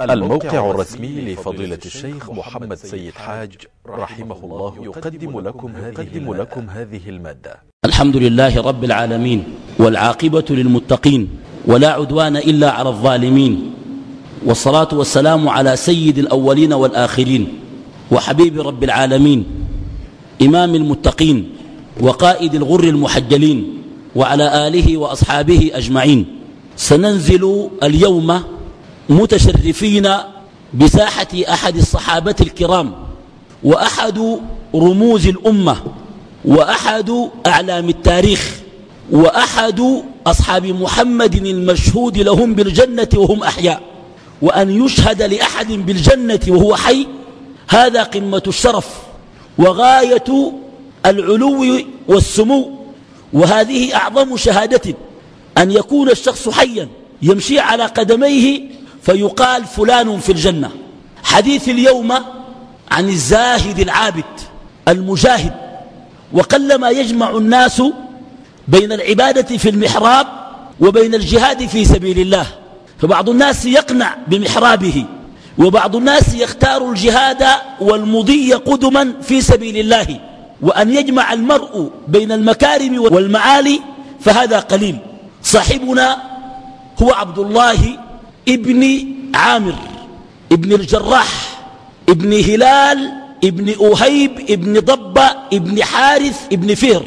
الموقع الرسمي لفضيلة الشيخ محمد سيد حاج رحمه الله يقدم لكم هذه, لكم هذه المادة. الحمد لله رب العالمين والعاقبة للمتقين ولا عدوان إلا على الظالمين والصلاة والسلام على سيد الأولين والآخرين وحبيب رب العالمين إمام المتقين وقائد الغر المحجلين وعلى آله وأصحابه أجمعين سننزل اليوم متشرفين بساحة أحد الصحابة الكرام وأحد رموز الأمة وأحد أعلام التاريخ وأحد أصحاب محمد المشهود لهم بالجنة وهم أحياء. وأن يشهد لأحد بالجنة وهو حي هذا قمة الشرف وغاية العلو والسمو. وهذه أعظم شهادة أن يكون الشخص حيا يمشي على قدميه فيقال فلان في الجنة. حديث اليوم عن الزاهد العابد المجاهد وقلما يجمع الناس بين العبادة في المحراب وبين الجهاد في سبيل الله. فبعض الناس يقنع بمحرابه وبعض الناس يختار الجهاد والمضي قدما في سبيل الله. وأن يجمع المرء بين المكارم والمعالي فهذا قليل. صاحبنا هو عبد الله ابن عامر ابن الجراح ابن هلال ابن أهيب ابن ضبة ابن حارث ابن فهر.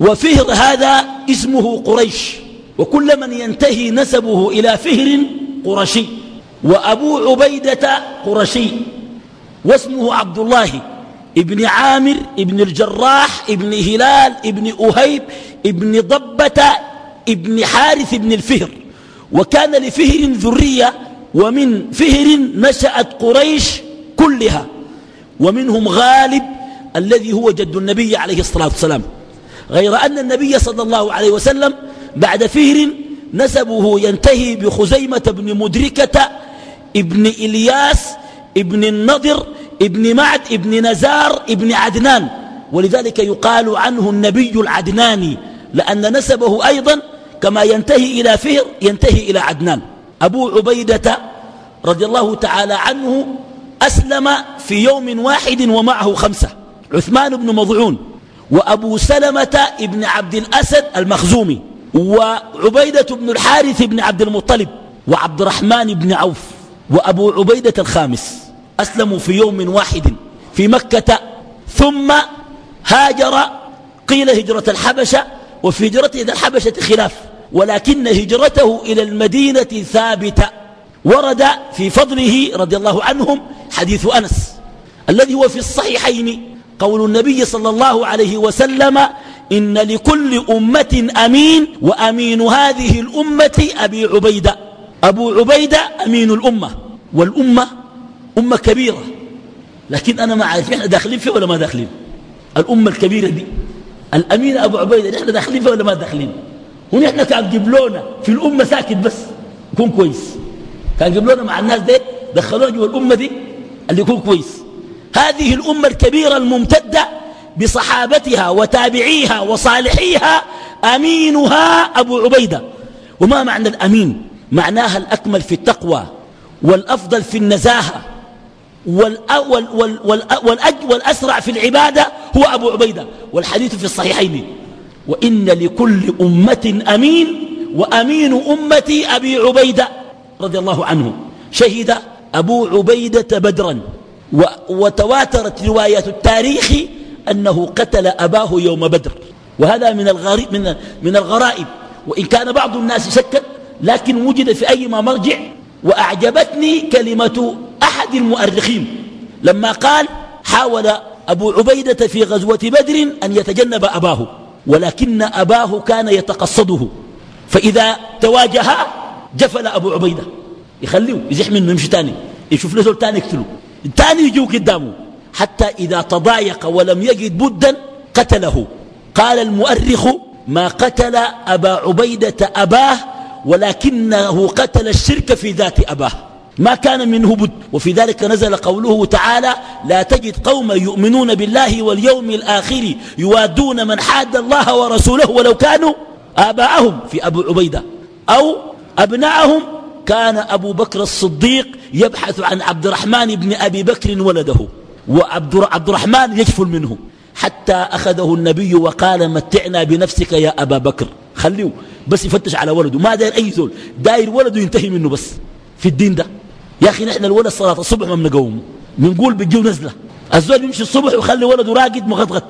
وفهر هذا اسمه قريش. وكل من ينتهي نسبه إلى فهر قرشي. وأبو عبيدة قرشي. واسمه عبد الله. ابن عامر ابن الجراح ابن هلال ابن أهيب ابن ضبة ابن حارث ابن الفهر. وكان لفهر ذرية ومن فهر نشأت قريش كلها ومنهم غالب الذي هو جد النبي عليه الصلاة والسلام. غير أن النبي صلى الله عليه وسلم بعد فهر نسبه ينتهي بخزيمة بن مدركة ابن إلياس ابن النضر ابن معد ابن نزار ابن عدنان. ولذلك يقال عنه النبي العدناني لأن نسبه أيضا كما ينتهي إلى فهر ينتهي إلى عدنان. أبو عبيدة رضي الله تعالى عنه أسلم في يوم واحد ومعه خمسة عثمان بن مضعون وأبو سلمة ابن عبد الأسد المخزومي وعبيدة بن الحارث بن عبد المطلب وعبد الرحمن بن عوف وأبو عبيدة الخامس أسلموا في يوم واحد في مكة ثم هاجر قيل هجرة الحبشة وفي هجرته الحبشة خلاف. ولكن هجرته إلى المدينة ثابتة. ورد في فضله رضي الله عنهم حديث أنس الذي هو في الصحيحين قول النبي صلى الله عليه وسلم إن لكل أمة أمين وأمين هذه الأمة أبي عبيدة. أبو عبيدة أمين الأمة والأمة أمة كبيرة. لكن أنا ما عارف إحنا داخلين فيه ولا ما داخلين؟ الأمة الكبيرة دي الأمين أبو عبيدة نحن داخلين فيه ولا ما داخلين؟ ونحن كان جبلونا في الأمة ساكت بس يكون كويس. كان جبلونا مع الناس دي دخلونا جوا الأمة دي اللي يكون كويس. هذه الأمة الكبيرة الممتدة بصحابتها وتابعيها وصالحيها أمينها أبو عبيدة. وما معنى الأمين؟ معناها الأكمل في التقوى والأفضل في النزاهة والأسرع في العبادة هو أبو عبيدة. والحديث في الصحيحين وإن لكل أمة أمين وأمين أمتي أبي عبيدة رضي الله عنه. شهد أبو عبيدة بدرا وتواترت رواية التاريخ أنه قتل أباه يوم بدر. وهذا من الغريب من من الغرائب. وإن كان بعض الناس شكا لكن وجد في أي ما مرجع وأعجبتني كلمة أحد المؤرخين. لما قال حاول أبو عبيدة في غزوة بدر أن يتجنب أباه. ولكن أباه كان يتقصده. فإذا تواجها جفل أبو عبيدة. يخليه يزح منه يمشي تاني. يشوف له تاني يقتله. تاني يجوا قدامه حتى إذا تضايق ولم يجد بدا قتله. قال المؤرخ ما قتل أبا عبيدة أباه ولكنه قتل الشرك في ذات أباه. ما كان منه بد. وفي ذلك نزل قوله تعالى لا تجد قوما يؤمنون بالله واليوم الآخر يوادون من حاد الله ورسوله ولو كانوا آباءهم. في أبو عبيدة. أو أبناءهم. كان أبو بكر الصديق يبحث عن عبد الرحمن بن أبي بكر ولده. وعبد الرحمن يجفل منه. حتى أخذه النبي وقال متعنا بنفسك يا أبا بكر. خليه. بس يفتش على ولده. ما داير أي زول داير ولده ينتهي منه بس. في الدين ده. يا أخي نحن الولد صلاة الصبح ما بنقوم. بنقول بتجيو نزلة الزول يمشي الصبح ويخلي ولده راقد مغطغط.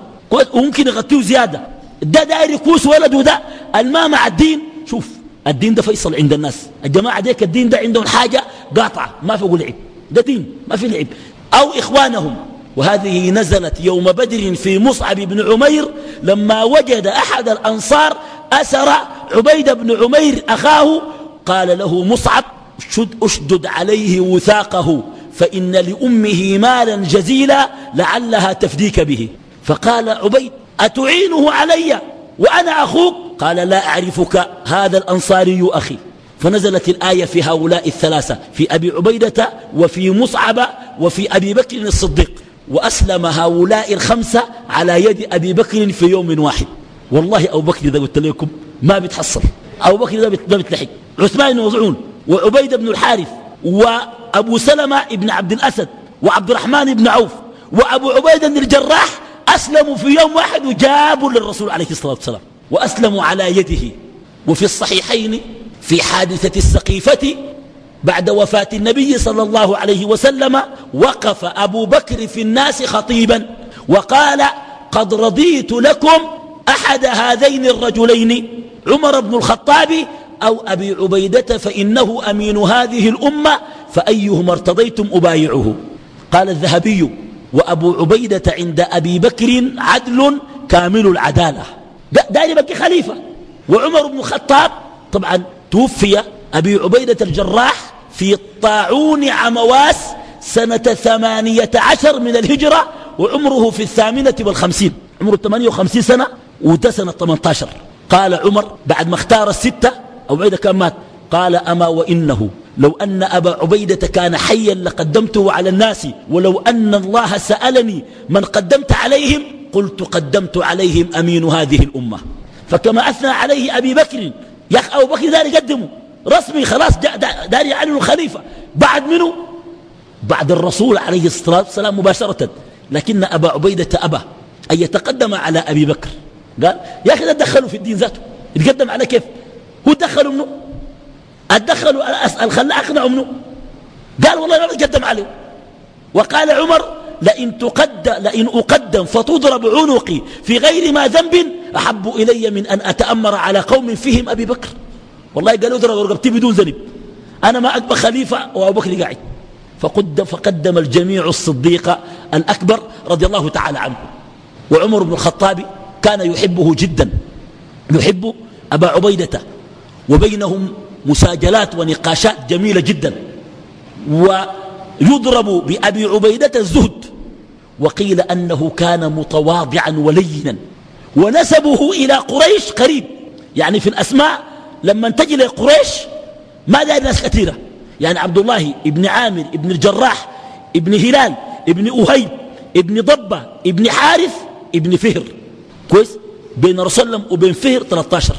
وممكن يغطيه زيادة. ده داير يكوس ولده ده. الماء مع الدين. شوف الدين ده فيصل عند الناس. الجماعة ديك الدين ده عندهم حاجة قاطعة. ما في لعب. ده دين ما في لعب. أو إخوانهم. وهذه نزلت يوم بدر في مصعب بن عمير لما وجد أحد الأنصار أسر عبيد بن عمير أخاه. قال له مصعب شد أشدد عليه وثاقه فإن لأمه مالا جزيلا لعلها تفديك به. فقال عبيد أتعينه علي وأنا أخوك؟ قال لا أعرفك هذا الأنصاري أخي. فنزلت الآية في هؤلاء الثلاثة في أبي عبيدة وفي مصعب وفي أبي بكر الصديق. وأسلم هؤلاء الخمسة على يد أبي بكر في يوم واحد. والله أبو بكر إذا قلت لكم ما بيتحصل أبو بكر إذا ما بيتلحق عثمان مظعون وعبيد بن الحارث وأبو سلمة بن عبد الأسد وعبد الرحمن بن عوف وأبو عبيدة الجراح أسلموا في يوم واحد وجابوا للرسول عليه الصلاة والسلام وأسلموا على يده. وفي الصحيحين في حادثة السقيفة بعد وفاة النبي صلى الله عليه وسلم وقف أبو بكر في الناس خطيبا وقال قد رضيت لكم أحد هذين الرجلين. عمر بن الخطاب أو أبي عبيدة فإنه أمين هذه الأمة فأيهما ارتضيتم أبايعه؟ قال الذهبي وأبو عبيدة عند أبي بكر عدل كامل العدالة. دائما بكي خليفة. وعمر بن الخطاب طبعا توفي أبي عبيدة الجراح في طاعون عمواس سنة ثمانية عشر من الهجرة وعمره في الثامنة والخمسين. عمره ثمانية وخمسين سنة وده سنة 18 قال عمر بعد ما اختار الستة أو عبيدة كان مات. قال أما وإنه لو أن أبا عبيدة كان حيا لقدمته على الناس ولو أن الله سألني من قدمت عليهم قلت قدمت عليهم أمين هذه الأمة. فكما أثنى عليه أبي بكر يا أخي أبو بكر دار يقدمه. رسمي خلاص دار يعلن الخليفة. بعد منه بعد الرسول عليه الصلاة والسلام مباشرة. لكن أبا عبيدة أبى أن يتقدم على أبي بكر. قال يا أخي دخلوا في الدين ذاته. يتقدم على كيف؟ هو دخلوا منه. أسأل خلى أقنعوا منه. قال والله ما بتقدم عليه. وقال عمر لئن, تقدم لئن أقدم فتضرب عنقي في غير ما ذنب أحب إلي من أن أتأمر على قوم فيهم أبي بكر. والله قالوا اضرب رقبتي بدون ذنب. أنا ما أكبر خليفة وأبو بكر قاعد. فقدم, فقدم الجميع الصديق الأكبر رضي الله تعالى عنه. وعمر بن الخطاب كان يحبه جدا. يحب أبا عبيدة. وبينهم مساجلات ونقاشات جميلة جدا. ويضرب بأبي عبيدة الزهد وقيل أنه كان متواضعا ولينا. ونسبه إلى قريش قريب. يعني في الأسماء لما تجي لقريش ما داير ناس كثيرة؟ يعني عبد الله ابن عامر ابن الجراح ابن هلال ابن أهيب ابن ضبة ابن حارث ابن فهر. كويس؟ بين رسول وبين فهر 13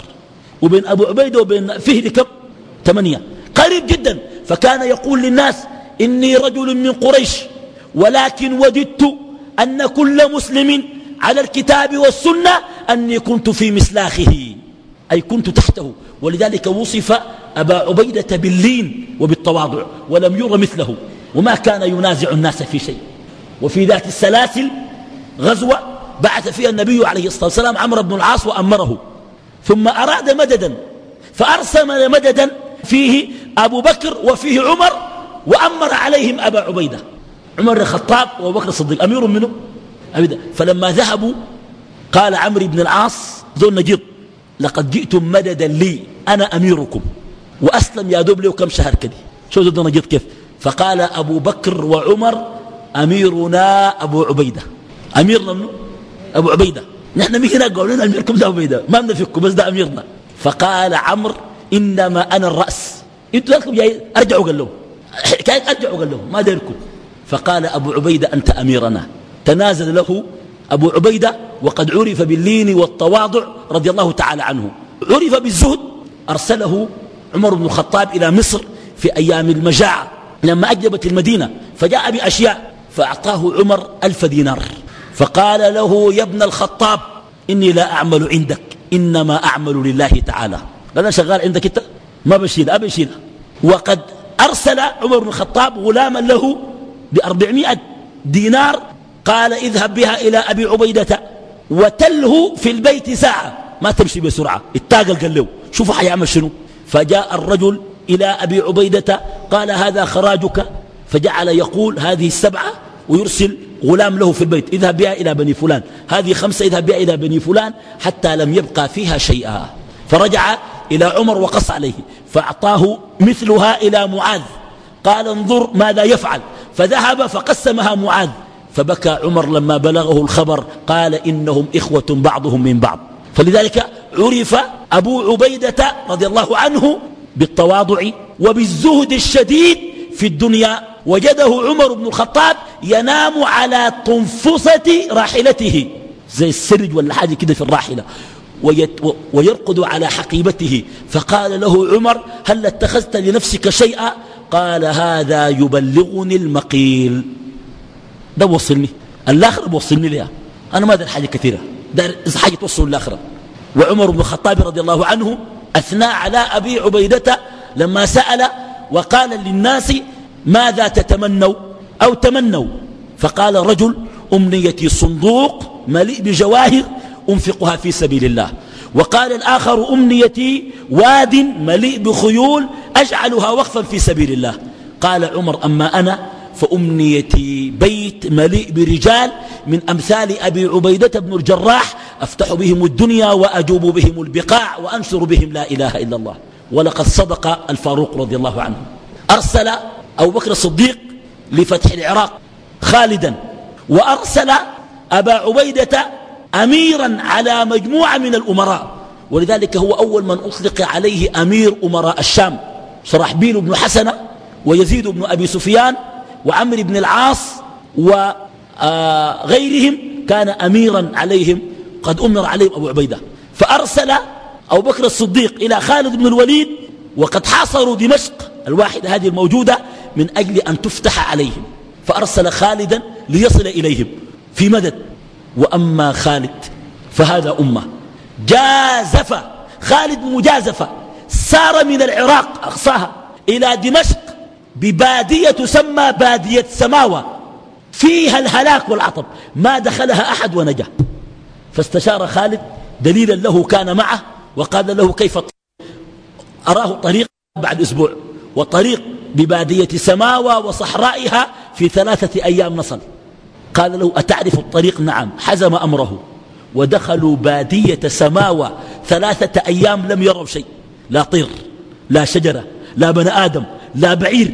وبين أبو عبيدة وبين فهر كم؟ ثمانية. قريب جدا. فكان يقول للناس إني رجل من قريش ولكن وددت أن كل مسلم على الكتاب والسنة أني كنت في مسلاخه أي كنت تحته. ولذلك وصف أبا عبيدة باللين وبالتواضع ولم ير مثله. وما كان ينازع الناس في شيء. وفي ذات السلاسل غزوة بعث فيها النبي عليه الصلاة والسلام عمرو بن العاص وأمره. ثم أراد مددا فأرسل مددا فيه أبو بكر وفيه عمر وأمر عليهم أبا عبيدة. عمر الخطاب وأبو بكر الصديق أمير منه. أبدا فلما ذهبوا قال عمرو بن العاص ذو النجيط لقد جئتم مددا لي أنا أميركم وأسلم يا دوب له كم شهر كده شو ذو النجيط كيف. فقال أبو بكر وعمر أميرنا أبو عبيدة. أميرنا منه؟ أبو عبيدة. نحن مين هناك قالوا لنا أميركم ده عبيدة ما بنفككم بس ده أميرنا فقال عمرو إنما أنا الرأس. أنتوا لكم جاي أرجعوا قال له. حكاية أرجعوا قال له. ما ديركم فقال أبو عبيدة أنت أميرنا. تنازل له أبو عبيدة وقد عرف باللين والتواضع رضي الله تعالى عنه. عرف بالزهد أرسله عمر بن الخطاب إلى مصر في أيام المجاعة. لما أجبت المدينة فجاء بأشياء فأعطاه عمر ألف دينار. فقال له يا ابن الخطاب إني لا أعمل عندك إنما أعمل لله تعالى. أنا شغال عندك أنت؟ ما بشيل أبي شيل. وقد أرسل عمر بن الخطاب غلاما له بأربعمائة دينار قال اذهب بها إلى أبي عبيدة وتله في البيت ساعة. ما تمشي بسرعة اتاقل قال له شوفوا حيعمل شنو. فجاء الرجل إلى أبي عبيدة قال هذا خراجك. فجعل يقول هذه السبعة ويرسل غلام له في البيت اذهب بها إلى بني فلان. هذه خمسة اذهب بها إلى بني فلان حتى لم يبقى فيها شيئا. فرجع إلى عمر وقص عليه فأعطاه مثلها إلى معاذ. قال انظر ماذا يفعل. فذهب فقسمها معاذ. فبكى عمر لما بلغه الخبر قال إنهم إخوة بعضهم من بعض. فلذلك عرف أبو عبيدة رضي الله عنه بالتواضع وبالزهد الشديد في الدنيا وجده عمر بن الخطاب ينام على تنفسة راحلته. زي السرج ولا حاجة كده في الراحلة. ويرقد على حقيبته. فقال له عمر هل اتخذت لنفسك شيئا؟ قال هذا يبلغني المقيل. ده وصلني الآخرة بوصلني لها. أنا ما دار حاجة كثيرة. دار حاجة توصل الآخرة وعمر بن الخطاب رضي الله عنه أثنى على أبي عبيدة لما سأل وقال للناس ماذا تتمنوا أو تمنوا؟ فقال رجل أمنيتي صندوق مليء بجواهر أنفقها في سبيل الله. وقال الآخر أمنيتي واد مليء بخيول أجعلها وقفا في سبيل الله. قال عمر أما أنا فأمنيتي بيت مليء برجال من أمثال أبي عبيدة بن الجراح أفتح بهم الدنيا وأجوب بهم البقاع وأنشر بهم لا إله إلا الله. ولقد صدق الفاروق رضي الله عنه. أرسل أبو بكر الصديق لفتح العراق خالدا وأرسل أبا عبيدة أميرا على مجموعة من الأمراء ولذلك هو أول من أطلق عليه أمير أمراء الشام شرحبيل بن حسنة ويزيد بن أبي سفيان وعمر بن العاص وغيرهم كان أميرا عليهم قد أمر عليهم أبو عبيدة. فأرسل أبو بكر الصديق إلى خالد بن الوليد وقد حاصروا دمشق الواحدة هذه الموجودة من أجل أن تفتح عليهم. فأرسل خالدا ليصل إليهم. في مدد. وأما خالد فهذا أمة. جازف. خالد مجازفة سار من العراق أقصاها إلى دمشق. ببادية تسمى بادية سماوة. فيها الهلاك والعطب. ما دخلها أحد ونجا. فاستشار خالد. دليلا له كان معه. وقال له كيف أراه طريق بعد أسبوع. وطريق ببادية سماوة وصحرائها في ثلاثة أيام نصل. قال له أتعرف الطريق؟ نعم. حزم أمره. ودخلوا بادية سماوة ثلاثة أيام لم يروا شيء. لا طير لا شجرة لا بني آدم لا بعير.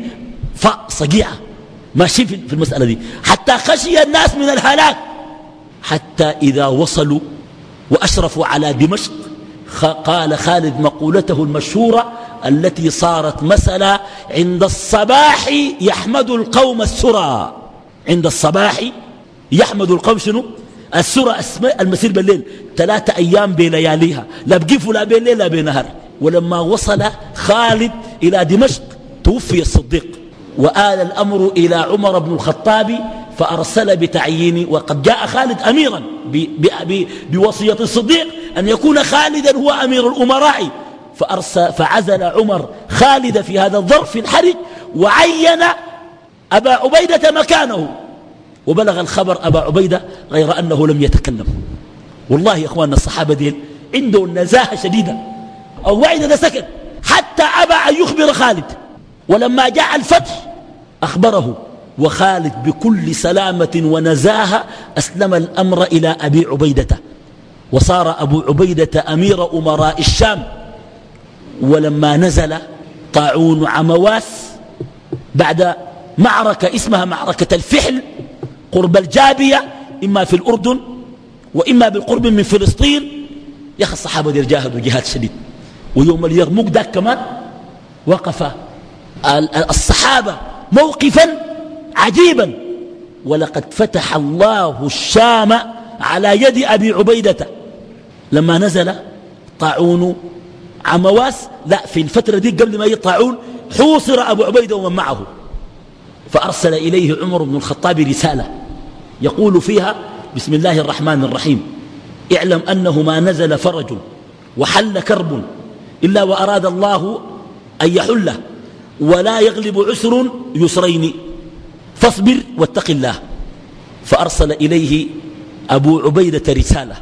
فصقيعة ماشي في المسألة دي. حتى خشي الناس من الهلاك. حتى إذا وصلوا وأشرفوا على دمشق قال خالد مقولته المشهورة التي صارت مثلا عند الصباح يحمد القوم السرى. عند الصباح يحمد القوم شنو؟ السرى المسير بالليل. ثلاثة أيام بلياليها لا بقفوا لا بالليل لا بنهار ولما وصل خالد إلى دمشق توفي الصديق. وآل الأمر إلى عمر بن الخطاب فأرسل بتعيين وقد جاء خالد أميرا بوصية الصديق أن يكون خالدا هو أمير الأمراء. فأرسل فعزل عمر خالد في هذا الظرف الحرج وعين أبا عبيدة مكانه. وبلغ الخبر أبا عبيدة غير أنه لم يتكلم. والله يا أخواننا الصحابة دين عندهم نزاهة شديدة أو وعد سكت حتى أبى أن يخبر خالد. ولما جاء الفتح أخبره وخالد بكل سلامة ونزاهة أسلم الأمر إلى أبي عبيدة. وصار أبو عبيدة أمير أمراء الشام. ولما نزل طاعون عمواس بعد معركة اسمها معركة الفحل قرب الجابية إما في الأردن وإما بالقرب من فلسطين يا أخي الصحابة دي جاهدوا جهاد شديد. ويوم اليرموك ذاك كمان وقف الصحابة موقفا عجيبا. ولقد فتح الله الشام على يد أبي عبيدة. لما نزل طاعون عمواس لا في الفترة دي قبل ما يطاعون حوصر أبو عبيدة ومن معه. فأرسل إليه عمر بن الخطاب رسالة يقول فيها بسم الله الرحمن الرحيم. اعلم أنه ما نزل فرج وحل كرب إلا وأراد الله أن يحله ولا يغلب عسر يسرين. فاصبر واتق الله. فأرسل إليه أبو عبيدة رسالة.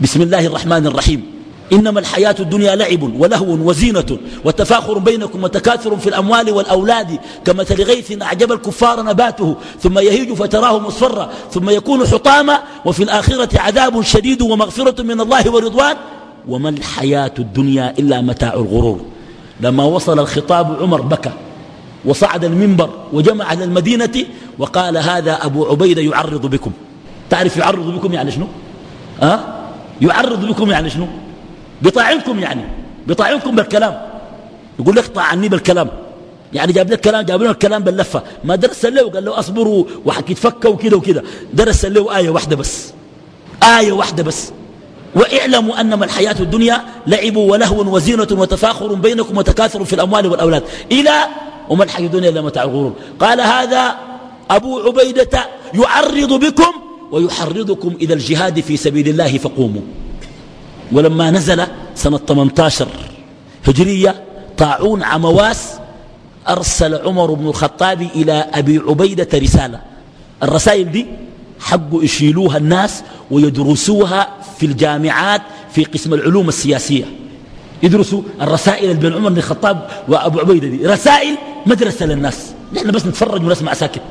بسم الله الرحمن الرحيم. إنما الحياة الدنيا لعب ولهو وزينة وتفاخر بينكم وتكاثر في الأموال والأولاد كمثل غيث أعجب الكفار نباته ثم يهيج فتراه مصفرا ثم يكون حطاما وفي الآخرة عذاب شديد ومغفرة من الله ورضوان. وما الحياة الدنيا إلا متاع الغرور. لما وصل الخطاب عمر بكى. وصعد المنبر وجمع على المدينة وقال هذا أبو عبيدة يعرض بكم. تعرف يعرض بكم يعني شنو؟ أه؟ يعرض بكم يعني شنو؟ بطاعنكم يعني. بطاعنكم بالكلام. يقول لك طاعني بالكلام. يعني جاب لك كلام جاب لنا الكلام باللفة. ما درس له وقال له أصبروا وحكيتفكوا وكذا وكذا. درس له إيه واحدة بس. آية واحدة بس. واعلموا أنما الحياة الدنيا لعب ولهو وزينة وتفاخر بينكم وتكاثر في الأموال والأولاد. إلى وما الحياة الدنيا إلا متاع الغرور. قال هذا أبو عبيدة يعرض بكم ويحرضكم إلى الجهاد في سبيل الله فقوموا. ولما نزل سنة 18 هجرية طاعون عمواس أرسل عمر بن الخطاب إلى أبي عبيدة رسالة. الرسائل دي حقوا يشيلوها الناس ويدرسوها في الجامعات في قسم العلوم السياسية. يدرسوا الرسائل بين عمر بن الخطاب وأبو عبيدة دي. رسائل مدرسة للناس. نحن بس نتفرج ونسمع ساكت.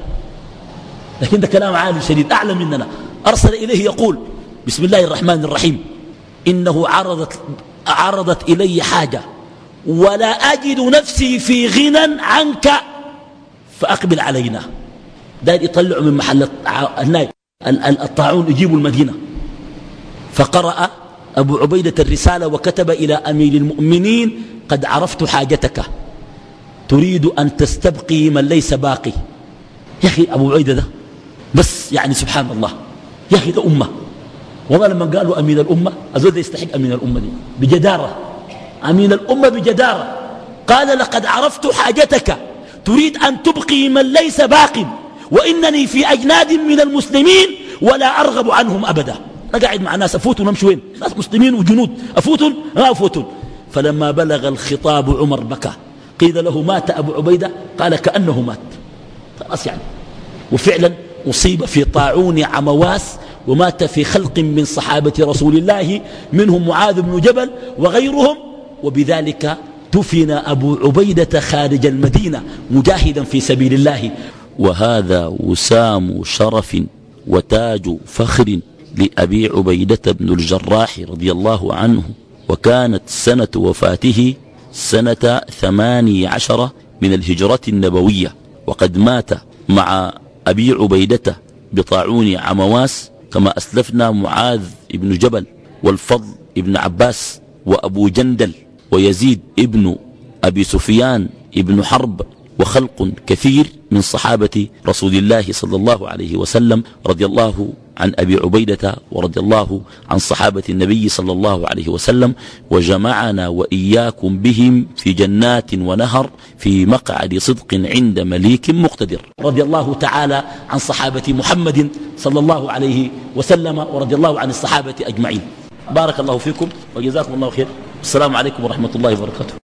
لكن ده كلام عالي شديد. أعلى مننا. أرسل إليه يقول بسم الله الرحمن الرحيم. إنه عرضت, عرضت إلي حاجة. ولا أجد نفسي في غنى عنك فأقبل علينا. داير يطلعوا من محل الطاعون يجيبوا المدينة. فقرأ أبو عبيدة الرسالة وكتب إلى أمير المؤمنين قد عرفت حاجتك. تريد أن تستبقي من ليس باقي. يا أخي أبو عبيدة ده بس يعني سبحان الله. يا أخي ده أمة. والله لما قالوا أمين الأمة أزود يستحق أمين الأمة دي. بجدارة. أمين الأمة بجدارة. قال لقد عرفت حاجتك. تريد أن تبقي من ليس باق. وإنني في أجناد من المسلمين ولا أرغب عنهم أبدا. أنا قاعد مع ناس أفوت ونمشي وين؟ ناس مسلمين وجنود. أفوت ما أفوت فلما بلغ الخطاب عمر بكى. قيل له مات أبو عبيدة؟ قال كأنه مات. خلاص يعني. وفعلا أصيب في طاعون عمواس ومات في خلق من صحابة رسول الله منهم معاذ بن جبل وغيرهم. وبذلك دفن أبو عبيدة خارج المدينة مجاهدا في سبيل الله. وهذا وسام شرف وتاج فخر لأبي عبيدة بن الجراح رضي الله عنه وكانت سنة وفاته سنة ثماني عشر من الهجرة النبوية وقد مات مع أبي عبيدة بطاعون عمواس كما أسلفنا معاذ بن جبل والفضل بن عباس وأبو جندل ويزيد ابن أبي سفيان ابن حرب وخلق كثير من صحابة رسول الله صلى الله عليه وسلم رضي الله عن أبي عبيدة ورضي الله عن صحابة النبي صلى الله عليه وسلم وجمعنا وإياكم بهم في جنات ونهر في مقعد صدق عند مليك مقتدر. رضي الله تعالى عن صحابة محمد صلى الله عليه وسلم ورضي الله عن الصحابة أجمعين. بارك الله فيكم وجزاكم الله خير. السلام عليكم ورحمة الله وبركاته.